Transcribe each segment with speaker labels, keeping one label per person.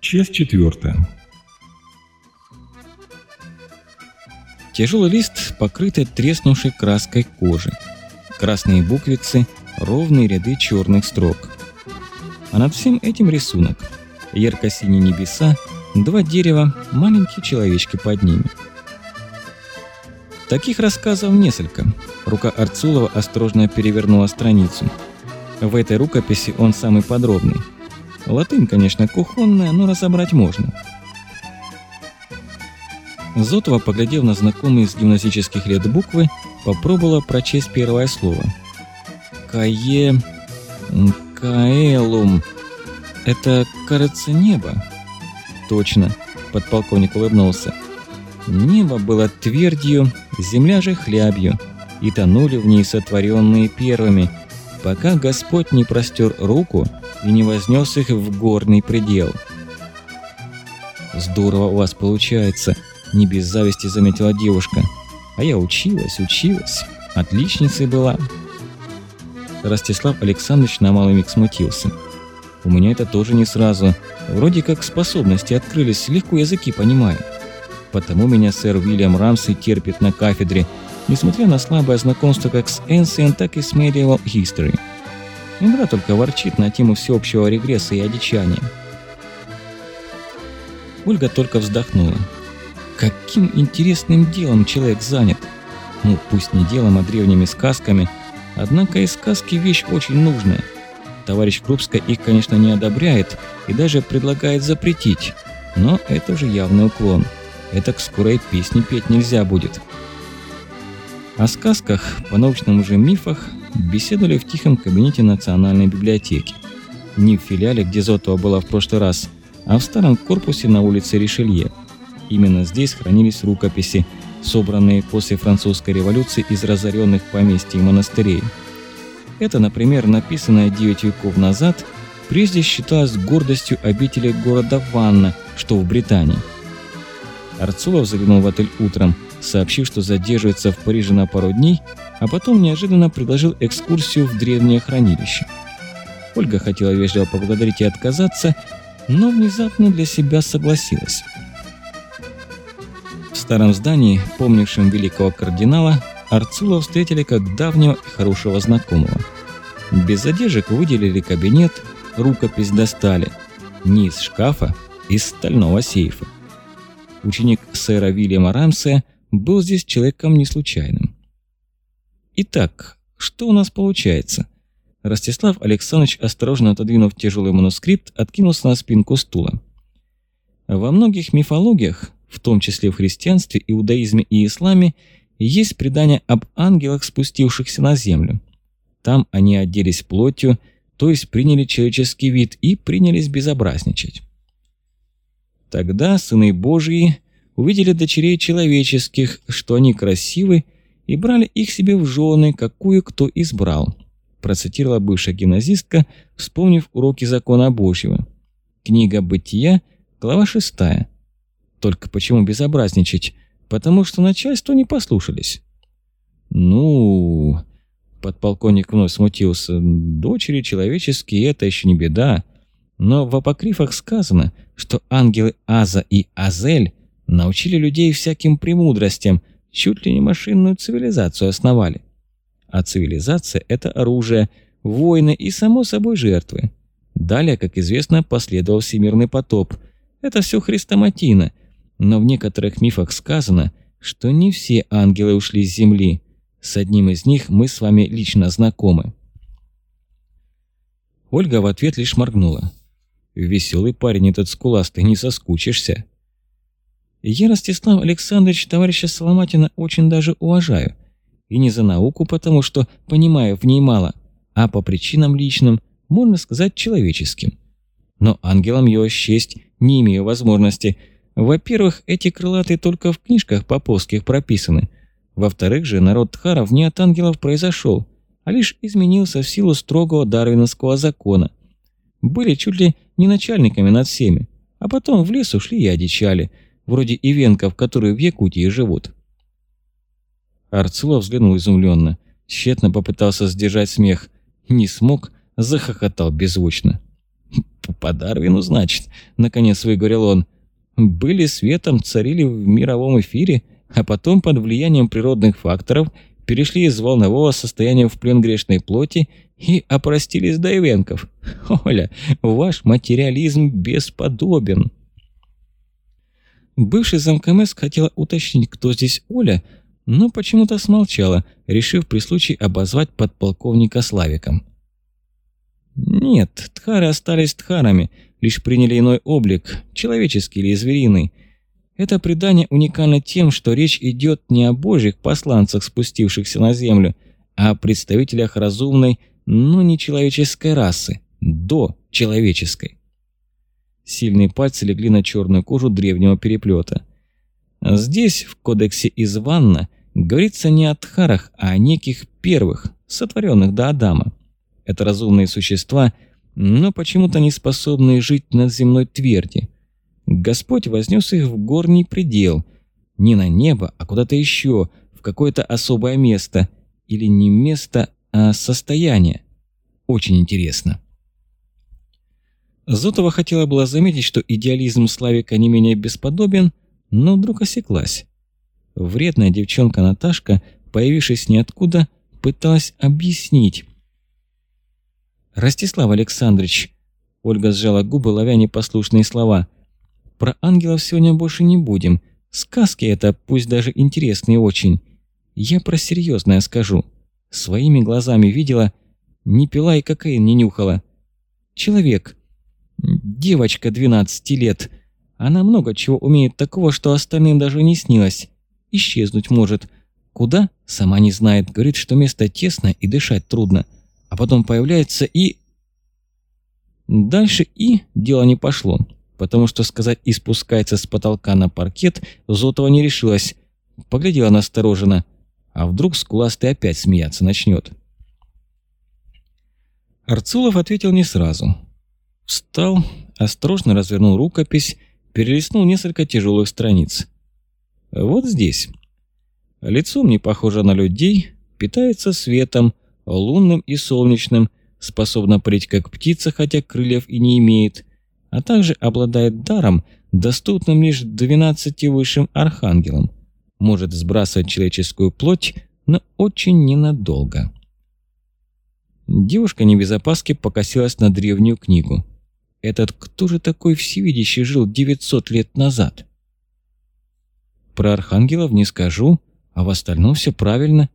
Speaker 1: Часть четвертая.
Speaker 2: Тяжелый лист, покрытый треснувшей краской кожи. Красные буквицы, ровные ряды черных строк. А над всем этим рисунок. Ярко-синие небеса, два дерева, маленькие человечки под ними. Таких рассказов несколько. Рука Арцулова осторожно перевернула страницу. В этой рукописи он самый подробный. Латынь, конечно, кухонная, но разобрать можно. Зотова, поглядев на знакомые с гимназических лет буквы, попробовала прочесть первое слово. «Кае... Каэлум. Это, кажется, небо?» «Точно», — подполковник улыбнулся. «Небо было твердью, земля же хлябью, и тонули в ней сотворенные первыми, пока Господь не простер руку и не вознес их в горный предел». «Здорово у вас получается», не без зависти заметила девушка. А я училась, училась. Отличницей была. Ростислав Александрович на малый миг смутился. У меня это тоже не сразу. Вроде как способности открылись, легко языки понимаю. Потому меня сэр Уильям Рамсey терпит на кафедре, несмотря на слабое знакомство как с Ancient, так и с Medieval History. Иногда только ворчит на тему всеобщего регресса и одичания. Ольга только вздохнула. Каким интересным делом человек занят? Ну, пусть не делом, а древними сказками. Однако и сказки вещь очень нужная. Товарищ Крупская их, конечно, не одобряет и даже предлагает запретить. Но это уже явный уклон. Это к скорой песни петь нельзя будет. О сказках, по научным уже мифах, беседовали в тихом кабинете Национальной библиотеки. Не в филиале, где Зотова была в прошлый раз, а в старом корпусе на улице Ришелье. Именно здесь хранились рукописи, собранные после французской революции из разоренных поместий и монастырей. Это, например, написанное 9 веков назад, прежде считалось гордостью обители города Ванна, что в Британии. Арцулов заглянул в отель утром, сообщив, что задерживается в Париже на пару дней, а потом неожиданно предложил экскурсию в древнее хранилище. Ольга хотела вежливо поблагодарить и отказаться, но внезапно для себя согласилась старом здании, помнившем великого кардинала, Арцула встретили как давнего и хорошего знакомого. Без задержек выделили кабинет, рукопись достали. Не из шкафа, из стального сейфа. Ученик сэра Вильяма Рамсея был здесь человеком не случайным. Итак, что у нас получается? Ростислав Александрович, осторожно отодвинув тяжелый манускрипт, откинулся на спинку стула. Во многих мифологиях в том числе в христианстве, иудаизме и исламе, есть предание об ангелах, спустившихся на землю. Там они оделись плотью, то есть приняли человеческий вид и принялись безобразничать. Тогда сыны Божьи увидели дочерей человеческих, что они красивы, и брали их себе в жены, какую кто избрал, процитировала бывшая гимназистка, вспомнив уроки закона Божьего. Книга «Бытия», глава 6. Только почему безобразничать? Потому что начальство не послушались. Ну, подполковник вновь смутился. Дочери человеческие – это еще не беда. Но в апокрифах сказано, что ангелы Аза и Азель научили людей всяким премудростям, чуть ли не машинную цивилизацию основали. А цивилизация – это оружие, войны и, само собой, жертвы. Далее, как известно, последовал всемирный потоп. Это все хрестоматийно, но в некоторых мифах сказано, что не все ангелы ушли с земли. С одним из них мы с вами лично знакомы. Ольга в ответ лишь моргнула. «Веселый парень этот скуластый, не соскучишься». Я, Ростислав Александрович, товарища Соломатина очень даже уважаю. И не за науку, потому что понимаю в ней мало, а по причинам личным, можно сказать, человеческим. Но ангелам его счесть не имею возможности – во-первых, эти крылатые только в книжках поповских прописаны. Во-вторых же, народ Тхаров не от ангелов произошел, а лишь изменился в силу строгого дарвиновского закона. Были чуть ли не начальниками над всеми, а потом в лес ушли и одичали, вроде ивенков, которые в Якутии живут. Арцулов взглянул изумленно, тщетно попытался сдержать смех. Не смог, захохотал беззвучно. «По Дарвину, значит», — наконец выговорил он. «Были светом, царили в мировом эфире, а потом под влиянием природных факторов перешли из волнового состояния в плен грешной плоти и опростились до ивенков. Оля, ваш материализм бесподобен». Бывший замкомес хотела уточнить, кто здесь Оля, но почему-то смолчала, решив при случае обозвать подполковника Славиком. Нет, тхары остались тхарами, лишь приняли иной облик, человеческий или звериный. Это предание уникально тем, что речь идет не о божьих посланцах, спустившихся на землю, а о представителях разумной, но не человеческой расы, до человеческой. Сильные пальцы легли на черную кожу древнего переплета. Здесь, в кодексе из Ванна, говорится не о тхарах, а о неких первых, сотворенных до Адама. Это разумные существа, но почему-то не способные жить на земной тверди. Господь вознес их в горний предел, не на небо, а куда-то еще, в какое-то особое место. Или не место, а состояние. Очень интересно. Зотова хотела было заметить, что идеализм Славика не менее бесподобен, но вдруг осеклась. Вредная девчонка Наташка, появившись ниоткуда, пыталась объяснить. «Ростислав Александрович», — Ольга сжала губы, ловя непослушные слова, «про ангелов сегодня больше не будем. Сказки это, пусть даже интересные очень. Я про серьезное скажу. Своими глазами видела, не пила и кокаин не нюхала. Человек, Девочка 12 лет. Она много чего умеет такого, что остальным даже не снилось. Исчезнуть может. Куда? Сама не знает. Говорит, что место тесно и дышать трудно. А потом появляется и... Дальше и дело не пошло. Потому что сказать «и спускается с потолка на паркет» Зотова не решилась. Поглядела настороженно. А вдруг скуластый опять смеяться начнет. Арцулов ответил не сразу. Встал, осторожно развернул рукопись, перелистнул несколько тяжелых страниц. Вот здесь. Лицом не похоже на людей, питается светом, лунным и солнечным, способна парить как птица, хотя крыльев и не имеет, а также обладает даром, доступным лишь 12 высшим архангелам. Может сбрасывать человеческую плоть, но очень ненадолго. Девушка не без опаски покосилась на древнюю книгу. Этот кто же такой всевидящий жил 900 лет назад? Про архангелов не скажу, а в остальном все правильно.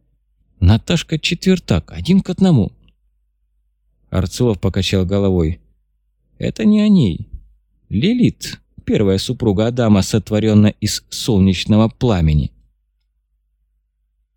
Speaker 2: Наташка четвертак, один к одному. Арцулов покачал головой. Это не о ней. Лилит, первая супруга Адама, сотворенная из солнечного пламени.